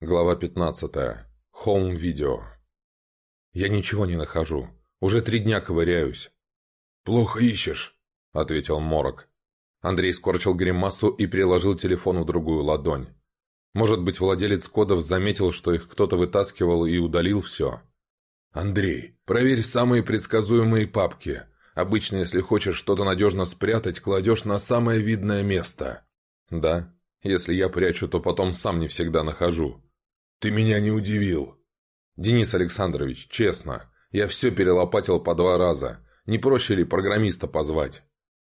Глава 15. Хоум-видео. «Я ничего не нахожу. Уже три дня ковыряюсь». «Плохо ищешь», — ответил Морок. Андрей скорчил гримасу и переложил телефон в другую ладонь. Может быть, владелец кодов заметил, что их кто-то вытаскивал и удалил все. «Андрей, проверь самые предсказуемые папки. Обычно, если хочешь что-то надежно спрятать, кладешь на самое видное место». «Да. Если я прячу, то потом сам не всегда нахожу». «Ты меня не удивил». «Денис Александрович, честно, я все перелопатил по два раза. Не проще ли программиста позвать?»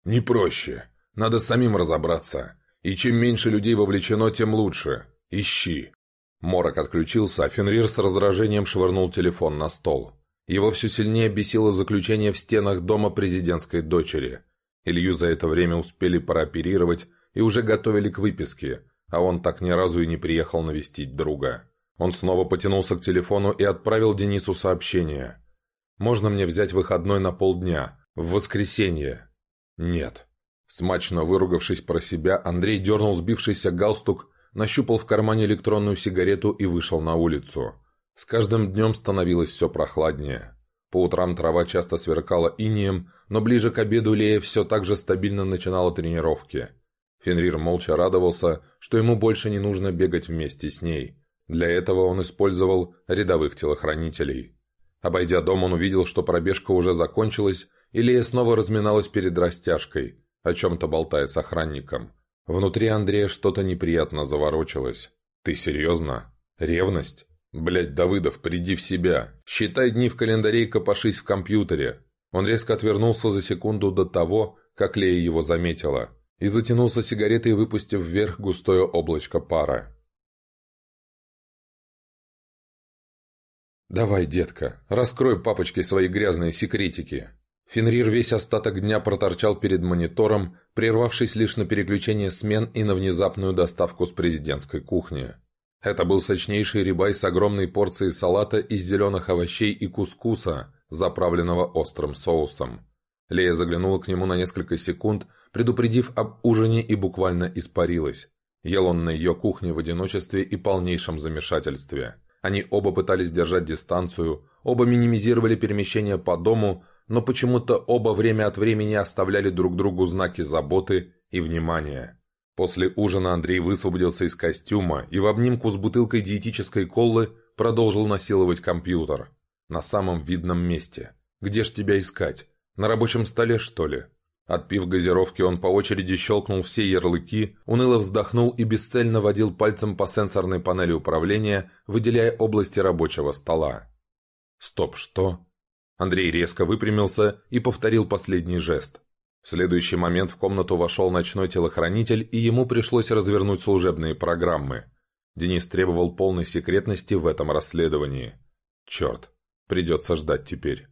«Не проще. Надо самим разобраться. И чем меньше людей вовлечено, тем лучше. Ищи». Морок отключился, а Фенрир с раздражением швырнул телефон на стол. Его все сильнее бесило заключение в стенах дома президентской дочери. Илью за это время успели прооперировать и уже готовили к выписке, а он так ни разу и не приехал навестить друга. Он снова потянулся к телефону и отправил Денису сообщение. «Можно мне взять выходной на полдня? В воскресенье?» «Нет». Смачно выругавшись про себя, Андрей дернул сбившийся галстук, нащупал в кармане электронную сигарету и вышел на улицу. С каждым днем становилось все прохладнее. По утрам трава часто сверкала инием, но ближе к обеду Лея все так же стабильно начинала тренировки. Фенрир молча радовался, что ему больше не нужно бегать вместе с ней. Для этого он использовал рядовых телохранителей. Обойдя дом, он увидел, что пробежка уже закончилась, и Лея снова разминалась перед растяжкой, о чем-то болтая с охранником. Внутри Андрея что-то неприятно заворочилось. «Ты серьезно? Ревность? Блядь, Давыдов, приди в себя. Считай дни в календаре и копошись в компьютере». Он резко отвернулся за секунду до того, как Лея его заметила, и затянулся сигаретой, выпустив вверх густое облачко пара. «Давай, детка, раскрой папочке свои грязные секретики». Фенрир весь остаток дня проторчал перед монитором, прервавшись лишь на переключение смен и на внезапную доставку с президентской кухни. Это был сочнейший рибай с огромной порцией салата из зеленых овощей и кускуса, заправленного острым соусом. Лея заглянула к нему на несколько секунд, предупредив об ужине и буквально испарилась. Ел он на ее кухне в одиночестве и полнейшем замешательстве. Они оба пытались держать дистанцию, оба минимизировали перемещение по дому, но почему-то оба время от времени оставляли друг другу знаки заботы и внимания. После ужина Андрей высвободился из костюма и в обнимку с бутылкой диетической колы продолжил насиловать компьютер. На самом видном месте. Где ж тебя искать? На рабочем столе, что ли? Отпив газировки, он по очереди щелкнул все ярлыки, уныло вздохнул и бесцельно водил пальцем по сенсорной панели управления, выделяя области рабочего стола. «Стоп, что?» Андрей резко выпрямился и повторил последний жест. В следующий момент в комнату вошел ночной телохранитель, и ему пришлось развернуть служебные программы. Денис требовал полной секретности в этом расследовании. Черт, придется ждать теперь.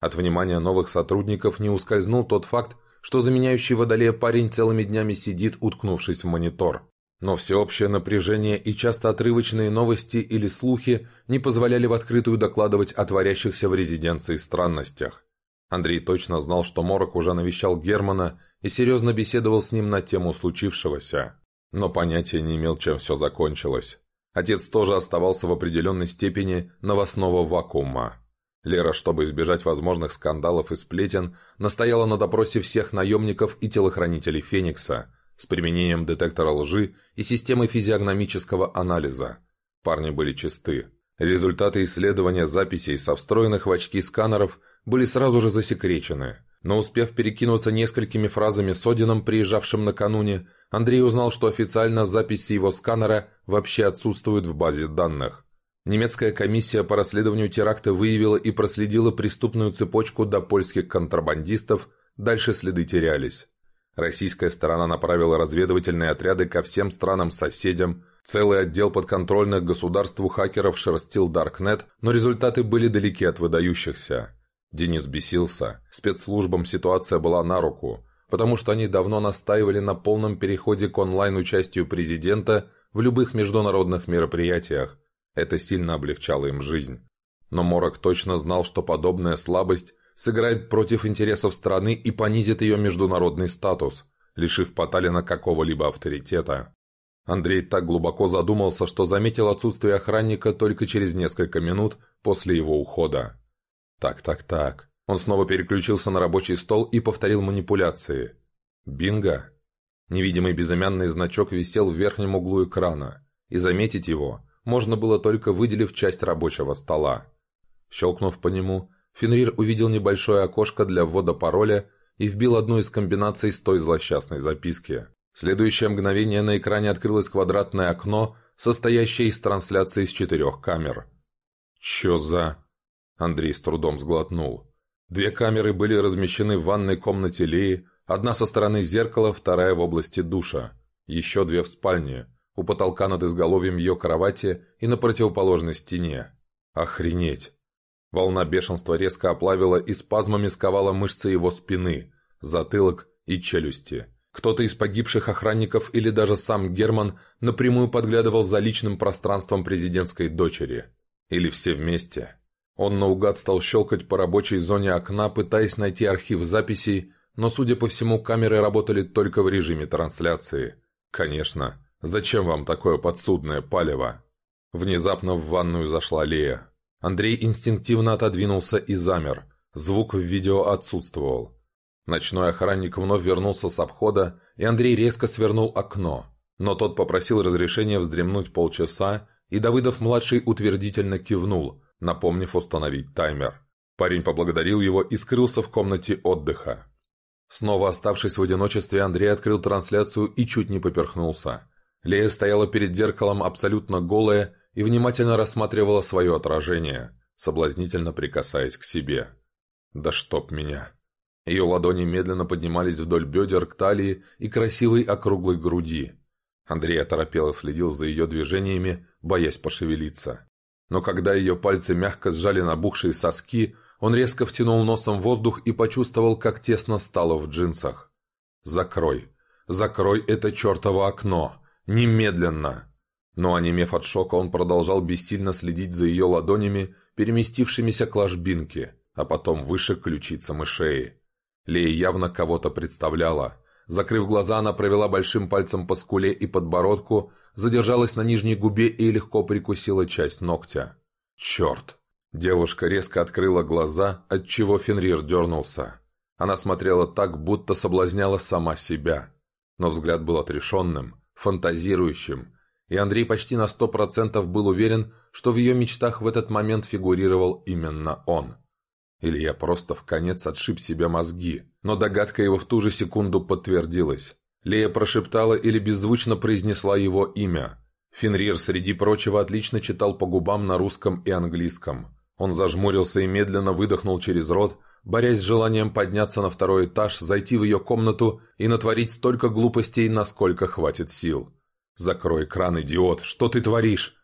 От внимания новых сотрудников не ускользнул тот факт, что заменяющий водолея парень целыми днями сидит, уткнувшись в монитор. Но всеобщее напряжение и часто отрывочные новости или слухи не позволяли в открытую докладывать о творящихся в резиденции странностях. Андрей точно знал, что Морок уже навещал Германа и серьезно беседовал с ним на тему случившегося. Но понятия не имел, чем все закончилось. Отец тоже оставался в определенной степени новостного вакуума. Лера, чтобы избежать возможных скандалов и сплетен, настояла на допросе всех наемников и телохранителей Феникса с применением детектора лжи и системы физиогномического анализа. Парни были чисты. Результаты исследования записей со встроенных в очки сканеров были сразу же засекречены. Но успев перекинуться несколькими фразами с Одином, приезжавшим накануне, Андрей узнал, что официально записи его сканера вообще отсутствуют в базе данных. Немецкая комиссия по расследованию теракта выявила и проследила преступную цепочку до польских контрабандистов, дальше следы терялись. Российская сторона направила разведывательные отряды ко всем странам-соседям, целый отдел подконтрольных государству хакеров шерстил Даркнет, но результаты были далеки от выдающихся. Денис бесился, спецслужбам ситуация была на руку, потому что они давно настаивали на полном переходе к онлайн-участию президента в любых международных мероприятиях, это сильно облегчало им жизнь. Но Морок точно знал, что подобная слабость сыграет против интересов страны и понизит ее международный статус, лишив Поталина какого-либо авторитета. Андрей так глубоко задумался, что заметил отсутствие охранника только через несколько минут после его ухода. Так, так, так. Он снова переключился на рабочий стол и повторил манипуляции. Бинго. Невидимый безымянный значок висел в верхнем углу экрана, и заметить его можно было только выделив часть рабочего стола. Щелкнув по нему, Фенрир увидел небольшое окошко для ввода пароля и вбил одну из комбинаций с той злосчастной записки. В следующее мгновение на экране открылось квадратное окно, состоящее из трансляции с четырех камер. «Чё за...» Андрей с трудом сглотнул. Две камеры были размещены в ванной комнате Леи, одна со стороны зеркала, вторая в области душа. Еще две в спальне, у потолка над изголовьем ее кровати и на противоположной стене. Охренеть! Волна бешенства резко оплавила и спазмами сковала мышцы его спины, затылок и челюсти. Кто-то из погибших охранников или даже сам Герман напрямую подглядывал за личным пространством президентской дочери. Или все вместе. Он наугад стал щелкать по рабочей зоне окна, пытаясь найти архив записей, но, судя по всему, камеры работали только в режиме трансляции. Конечно, зачем вам такое подсудное палево? Внезапно в ванную зашла Лея. Андрей инстинктивно отодвинулся и замер. Звук в видео отсутствовал. Ночной охранник вновь вернулся с обхода, и Андрей резко свернул окно. Но тот попросил разрешения вздремнуть полчаса, и Давыдов-младший утвердительно кивнул, напомнив установить таймер. Парень поблагодарил его и скрылся в комнате отдыха. Снова оставшись в одиночестве, Андрей открыл трансляцию и чуть не поперхнулся. Лея стояла перед зеркалом абсолютно голая и внимательно рассматривала свое отражение, соблазнительно прикасаясь к себе. «Да чтоб меня!» Ее ладони медленно поднимались вдоль бедер к талии и красивой округлой груди. Андрей оторопело следил за ее движениями, боясь пошевелиться. Но когда ее пальцы мягко сжали набухшие соски, он резко втянул носом воздух и почувствовал, как тесно стало в джинсах. «Закрой! Закрой это чертово окно! Немедленно!» Но, онемев от шока, он продолжал бессильно следить за ее ладонями, переместившимися к ложбинке, а потом выше ключицам и шеи. Лея явно кого-то представляла. Закрыв глаза, она провела большим пальцем по скуле и подбородку, задержалась на нижней губе и легко прикусила часть ногтя. «Черт!» Девушка резко открыла глаза, отчего Фенрир дернулся. Она смотрела так, будто соблазняла сама себя. Но взгляд был отрешенным, фантазирующим, и Андрей почти на сто процентов был уверен, что в ее мечтах в этот момент фигурировал именно он. Или я просто в конец отшиб себе мозги. Но догадка его в ту же секунду подтвердилась. Лея прошептала или беззвучно произнесла его имя. Фенрир, среди прочего, отлично читал по губам на русском и английском. Он зажмурился и медленно выдохнул через рот, борясь с желанием подняться на второй этаж, зайти в ее комнату и натворить столько глупостей, насколько хватит сил. «Закрой кран, идиот! Что ты творишь?»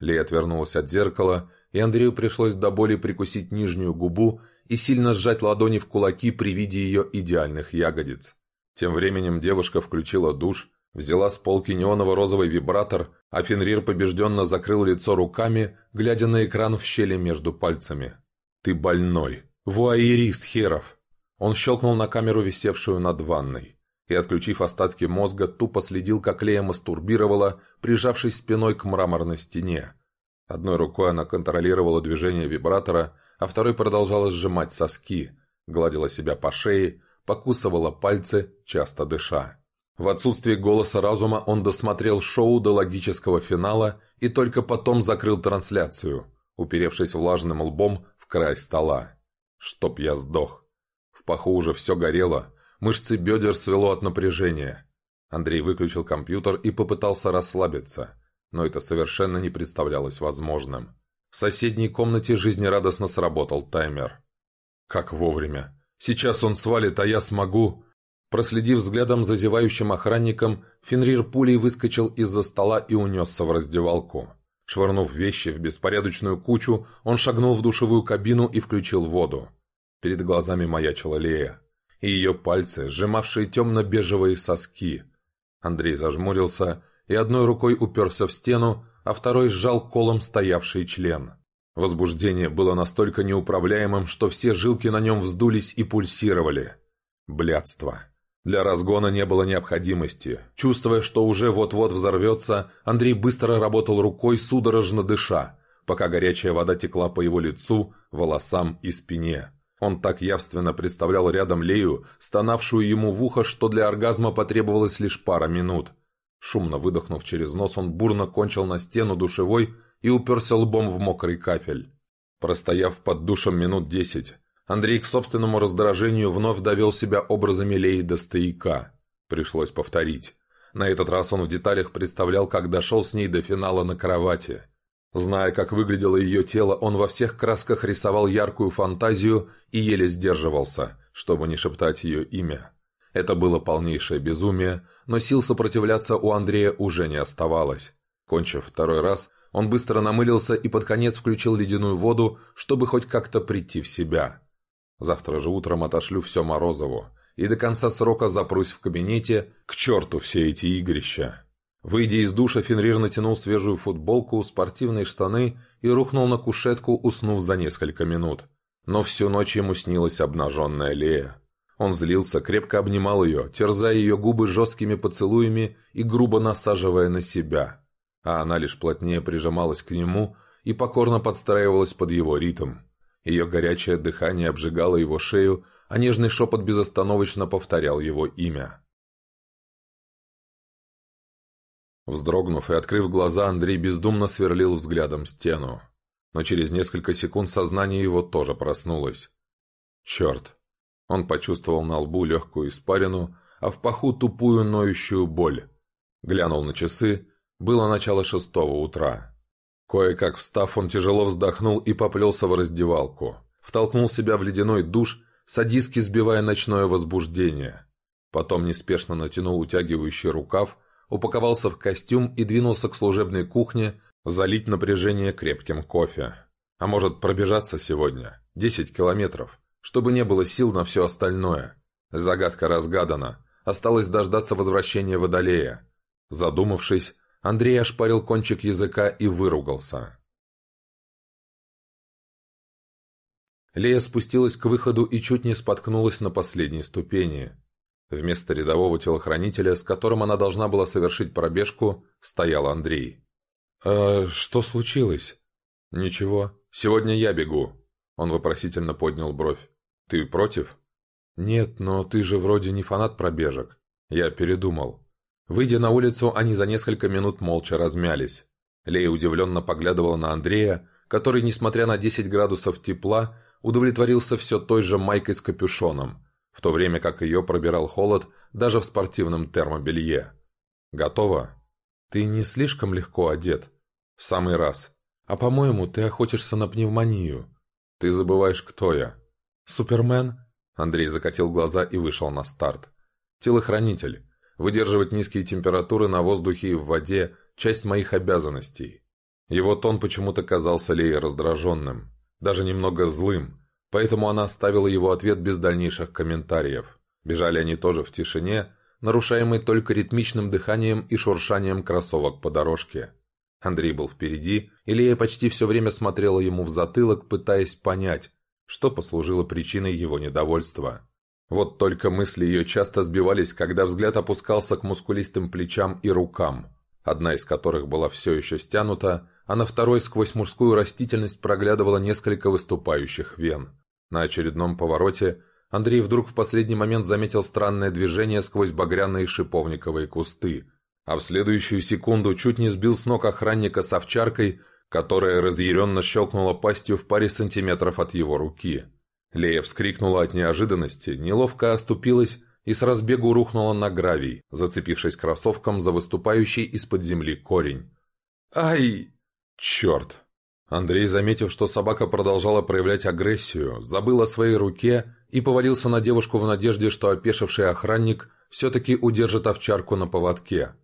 Лея отвернулась от зеркала, и Андрею пришлось до боли прикусить нижнюю губу и сильно сжать ладони в кулаки при виде ее идеальных ягодиц. Тем временем девушка включила душ, взяла с полки неоново-розовый вибратор, а Фенрир побежденно закрыл лицо руками, глядя на экран в щели между пальцами. «Ты больной! Вуайерист херов!» Он щелкнул на камеру, висевшую над ванной и, отключив остатки мозга, тупо следил, как Лея мастурбировала, прижавшись спиной к мраморной стене. Одной рукой она контролировала движение вибратора, а второй продолжала сжимать соски, гладила себя по шее, покусывала пальцы, часто дыша. В отсутствие голоса разума он досмотрел шоу до логического финала и только потом закрыл трансляцию, уперевшись влажным лбом в край стола. Чтоб я сдох. В паху уже все горело, Мышцы бедер свело от напряжения. Андрей выключил компьютер и попытался расслабиться, но это совершенно не представлялось возможным. В соседней комнате жизнерадостно сработал таймер. Как вовремя. Сейчас он свалит, а я смогу... Проследив взглядом за зевающим охранником, Фенрир пулей выскочил из-за стола и унесся в раздевалку. Швырнув вещи в беспорядочную кучу, он шагнул в душевую кабину и включил воду. Перед глазами маячила Лея и ее пальцы, сжимавшие темно-бежевые соски. Андрей зажмурился и одной рукой уперся в стену, а второй сжал колом стоявший член. Возбуждение было настолько неуправляемым, что все жилки на нем вздулись и пульсировали. Блядство. Для разгона не было необходимости. Чувствуя, что уже вот-вот взорвется, Андрей быстро работал рукой, судорожно дыша, пока горячая вода текла по его лицу, волосам и спине. Он так явственно представлял рядом Лею, стонавшую ему в ухо, что для оргазма потребовалось лишь пара минут. Шумно выдохнув через нос, он бурно кончил на стену душевой и уперся лбом в мокрый кафель. Простояв под душем минут десять, Андрей к собственному раздражению вновь довел себя образами Леи до стояка. Пришлось повторить. На этот раз он в деталях представлял, как дошел с ней до финала на кровати. Зная, как выглядело ее тело, он во всех красках рисовал яркую фантазию и еле сдерживался, чтобы не шептать ее имя. Это было полнейшее безумие, но сил сопротивляться у Андрея уже не оставалось. Кончив второй раз, он быстро намылился и под конец включил ледяную воду, чтобы хоть как-то прийти в себя. Завтра же утром отошлю все Морозову, и до конца срока запрусь в кабинете, к черту все эти игрища. Выйдя из душа, Фенрир натянул свежую футболку, спортивные штаны и рухнул на кушетку, уснув за несколько минут. Но всю ночь ему снилась обнаженная Лея. Он злился, крепко обнимал ее, терзая ее губы жесткими поцелуями и грубо насаживая на себя. А она лишь плотнее прижималась к нему и покорно подстраивалась под его ритм. Ее горячее дыхание обжигало его шею, а нежный шепот безостановочно повторял его имя. Вздрогнув и открыв глаза, Андрей бездумно сверлил взглядом стену. Но через несколько секунд сознание его тоже проснулось. Черт! Он почувствовал на лбу легкую испарину, а в паху тупую ноющую боль. Глянул на часы, было начало шестого утра. Кое-как встав, он тяжело вздохнул и поплелся в раздевалку. Втолкнул себя в ледяной душ, садистски сбивая ночное возбуждение. Потом неспешно натянул утягивающий рукав, упаковался в костюм и двинулся к служебной кухне залить напряжение крепким кофе. А может пробежаться сегодня? Десять километров. Чтобы не было сил на все остальное. Загадка разгадана. Осталось дождаться возвращения Водолея. Задумавшись, Андрей ошпарил кончик языка и выругался. Лея спустилась к выходу и чуть не споткнулась на последней ступени. Вместо рядового телохранителя, с которым она должна была совершить пробежку, стоял Андрей. «А что случилось?» «Ничего. Сегодня я бегу». Он вопросительно поднял бровь. «Ты против?» «Нет, но ты же вроде не фанат пробежек». Я передумал. Выйдя на улицу, они за несколько минут молча размялись. Лея удивленно поглядывала на Андрея, который, несмотря на 10 градусов тепла, удовлетворился все той же майкой с капюшоном, в то время как ее пробирал холод даже в спортивном термобелье. «Готово?» «Ты не слишком легко одет?» «В самый раз. А по-моему, ты охотишься на пневмонию. Ты забываешь, кто я». «Супермен?» Андрей закатил глаза и вышел на старт. «Телохранитель. Выдерживать низкие температуры на воздухе и в воде – часть моих обязанностей. Его тон почему-то казался Лее раздраженным, даже немного злым, поэтому она оставила его ответ без дальнейших комментариев. Бежали они тоже в тишине, нарушаемой только ритмичным дыханием и шуршанием кроссовок по дорожке. Андрей был впереди, и Лея почти все время смотрела ему в затылок, пытаясь понять, что послужило причиной его недовольства. Вот только мысли ее часто сбивались, когда взгляд опускался к мускулистым плечам и рукам, одна из которых была все еще стянута, а на второй сквозь мужскую растительность проглядывало несколько выступающих вен. На очередном повороте Андрей вдруг в последний момент заметил странное движение сквозь багряные шиповниковые кусты, а в следующую секунду чуть не сбил с ног охранника с овчаркой, которая разъяренно щелкнула пастью в паре сантиметров от его руки. Лея вскрикнула от неожиданности, неловко оступилась и с разбегу рухнула на гравий, зацепившись кроссовком за выступающий из-под земли корень. «Ай! Черт!» Андрей, заметив, что собака продолжала проявлять агрессию, забыл о своей руке и повалился на девушку в надежде, что опешивший охранник все-таки удержит овчарку на поводке.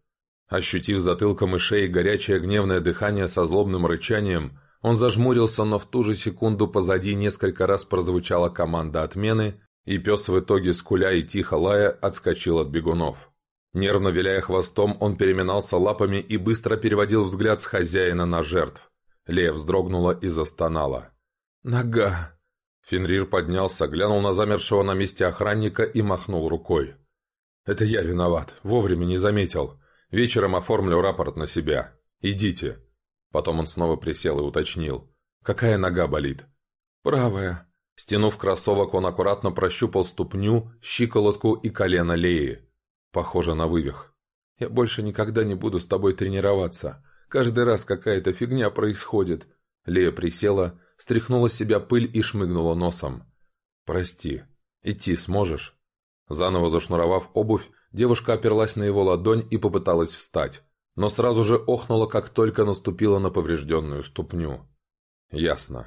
Ощутив затылком и шеей горячее гневное дыхание со злобным рычанием, он зажмурился, но в ту же секунду позади несколько раз прозвучала команда отмены, и пес в итоге, скуля и тихо лая, отскочил от бегунов. Нервно виляя хвостом, он переминался лапами и быстро переводил взгляд с хозяина на жертв. Лев вздрогнула и застонала. «Нога!» Фенрир поднялся, глянул на замершего на месте охранника и махнул рукой. «Это я виноват. Вовремя не заметил. Вечером оформлю рапорт на себя. Идите». Потом он снова присел и уточнил. «Какая нога болит?» «Правая». Стянув кроссовок, он аккуратно прощупал ступню, щиколотку и колено Леи. Похоже на вывих. «Я больше никогда не буду с тобой тренироваться. Каждый раз какая-то фигня происходит». Лея присела, стряхнула с себя пыль и шмыгнула носом. «Прости. Идти сможешь?» Заново зашнуровав обувь, девушка оперлась на его ладонь и попыталась встать, но сразу же охнула, как только наступила на поврежденную ступню. «Ясно».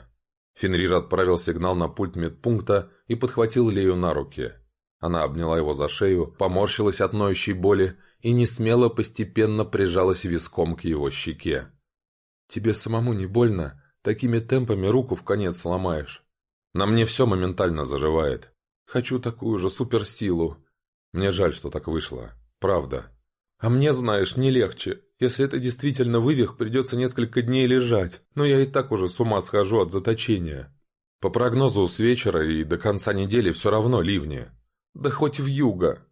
Фенрир отправил сигнал на пульт медпункта и подхватил Лею на руки. Она обняла его за шею, поморщилась от ноющей боли и не смело постепенно прижалась виском к его щеке. «Тебе самому не больно? Такими темпами руку в конец сломаешь. На мне все моментально заживает. Хочу такую же суперсилу. Мне жаль, что так вышло. Правда. А мне, знаешь, не легче. Если это действительно вывих, придется несколько дней лежать. Но я и так уже с ума схожу от заточения. По прогнозу с вечера и до конца недели все равно ливни. Да хоть в юго.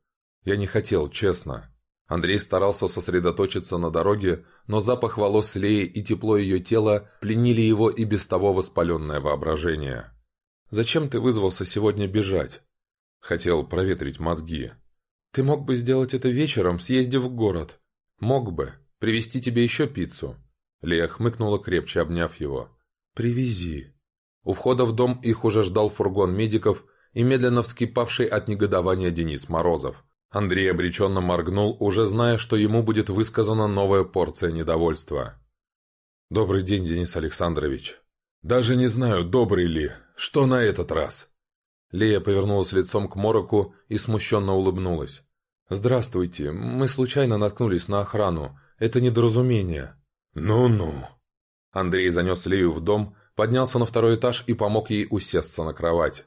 Я не хотел, честно. Андрей старался сосредоточиться на дороге, но запах волос Леи и тепло ее тела пленили его и без того воспаленное воображение. «Зачем ты вызвался сегодня бежать?» Хотел проветрить мозги. «Ты мог бы сделать это вечером, съездив в город. Мог бы. Привезти тебе еще пиццу». Лея хмыкнула, крепче обняв его. «Привези». У входа в дом их уже ждал фургон медиков и медленно вскипавший от негодования Денис Морозов. Андрей обреченно моргнул, уже зная, что ему будет высказана новая порция недовольства. «Добрый день, Денис Александрович». «Даже не знаю, добрый ли. Что на этот раз?» Лея повернулась лицом к Мороку и смущенно улыбнулась. «Здравствуйте. Мы случайно наткнулись на охрану. Это недоразумение». «Ну-ну». Андрей занес Лею в дом, поднялся на второй этаж и помог ей усесться на кровать.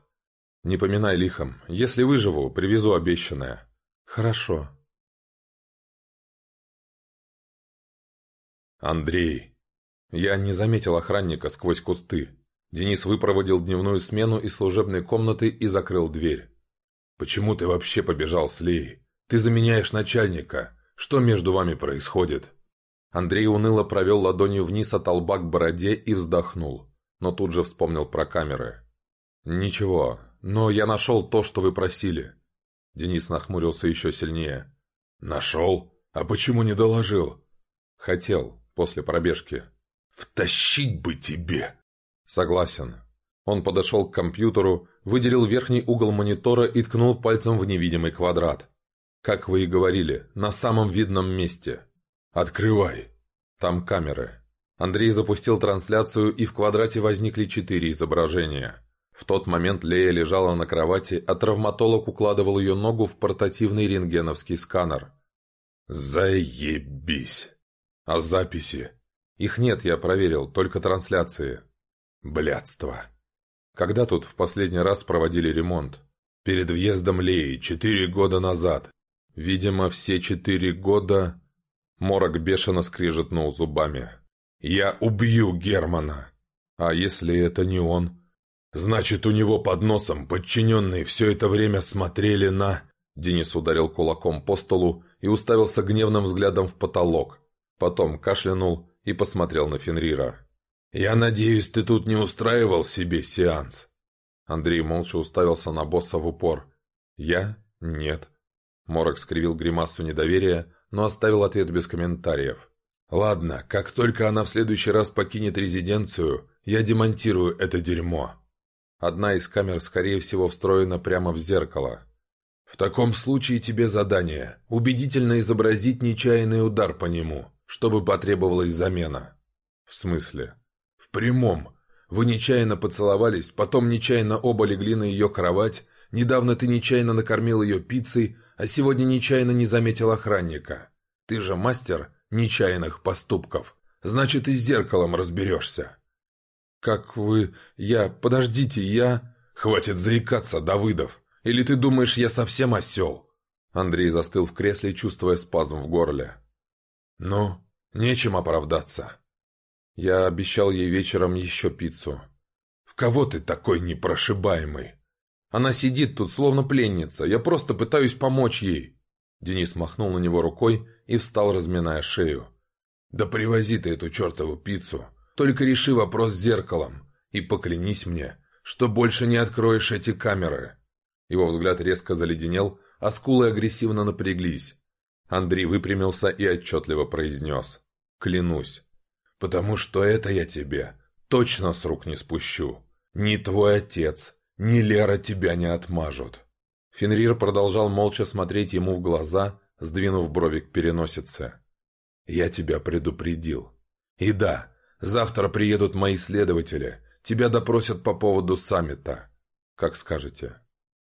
«Не поминай лихом. Если выживу, привезу обещанное». «Хорошо». «Андрей». Я не заметил охранника сквозь кусты. Денис выпроводил дневную смену из служебной комнаты и закрыл дверь. «Почему ты вообще побежал с Леей? Ты заменяешь начальника. Что между вами происходит?» Андрей уныло провел ладонью вниз от лба к бороде и вздохнул, но тут же вспомнил про камеры. «Ничего, но я нашел то, что вы просили. Денис нахмурился еще сильнее. «Нашел? А почему не доложил?» «Хотел, после пробежки». «Втащить бы тебе!» «Согласен». Он подошел к компьютеру, выделил верхний угол монитора и ткнул пальцем в невидимый квадрат. «Как вы и говорили, на самом видном месте». «Открывай». «Там камеры». Андрей запустил трансляцию, и в квадрате возникли четыре изображения. В тот момент Лея лежала на кровати, а травматолог укладывал ее ногу в портативный рентгеновский сканер. «Заебись! А записи?» «Их нет, я проверил, только трансляции». «Блядство!» «Когда тут в последний раз проводили ремонт?» «Перед въездом Леи, четыре года назад». «Видимо, все четыре года...» Морок бешено скрижетнул зубами. «Я убью Германа!» «А если это не он?» «Значит, у него под носом подчиненные все это время смотрели на...» Денис ударил кулаком по столу и уставился гневным взглядом в потолок. Потом кашлянул и посмотрел на Фенрира. «Я надеюсь, ты тут не устраивал себе сеанс?» Андрей молча уставился на босса в упор. «Я? Нет». Морок скривил гримасу недоверия, но оставил ответ без комментариев. «Ладно, как только она в следующий раз покинет резиденцию, я демонтирую это дерьмо». Одна из камер, скорее всего, встроена прямо в зеркало. «В таком случае тебе задание – убедительно изобразить нечаянный удар по нему, чтобы потребовалась замена». «В смысле?» «В прямом. Вы нечаянно поцеловались, потом нечаянно оба легли на ее кровать, недавно ты нечаянно накормил ее пиццей, а сегодня нечаянно не заметил охранника. Ты же мастер нечаянных поступков, значит и с зеркалом разберешься». «Как вы... Я... Подождите, я...» «Хватит заикаться, Давыдов! Или ты думаешь, я совсем осел?» Андрей застыл в кресле, чувствуя спазм в горле. «Ну, нечем оправдаться». Я обещал ей вечером еще пиццу. «В кого ты такой непрошибаемый?» «Она сидит тут, словно пленница. Я просто пытаюсь помочь ей». Денис махнул на него рукой и встал, разминая шею. «Да привози ты эту чертову пиццу. Только реши вопрос с зеркалом. И поклянись мне, что больше не откроешь эти камеры». Его взгляд резко заледенел, а скулы агрессивно напряглись. Андрей выпрямился и отчетливо произнес. «Клянусь. Потому что это я тебе точно с рук не спущу. Ни твой отец, ни Лера тебя не отмажут». Фенрир продолжал молча смотреть ему в глаза, сдвинув брови к переносице. «Я тебя предупредил. И да, завтра приедут мои следователи. Тебя допросят по поводу саммита. Как скажете».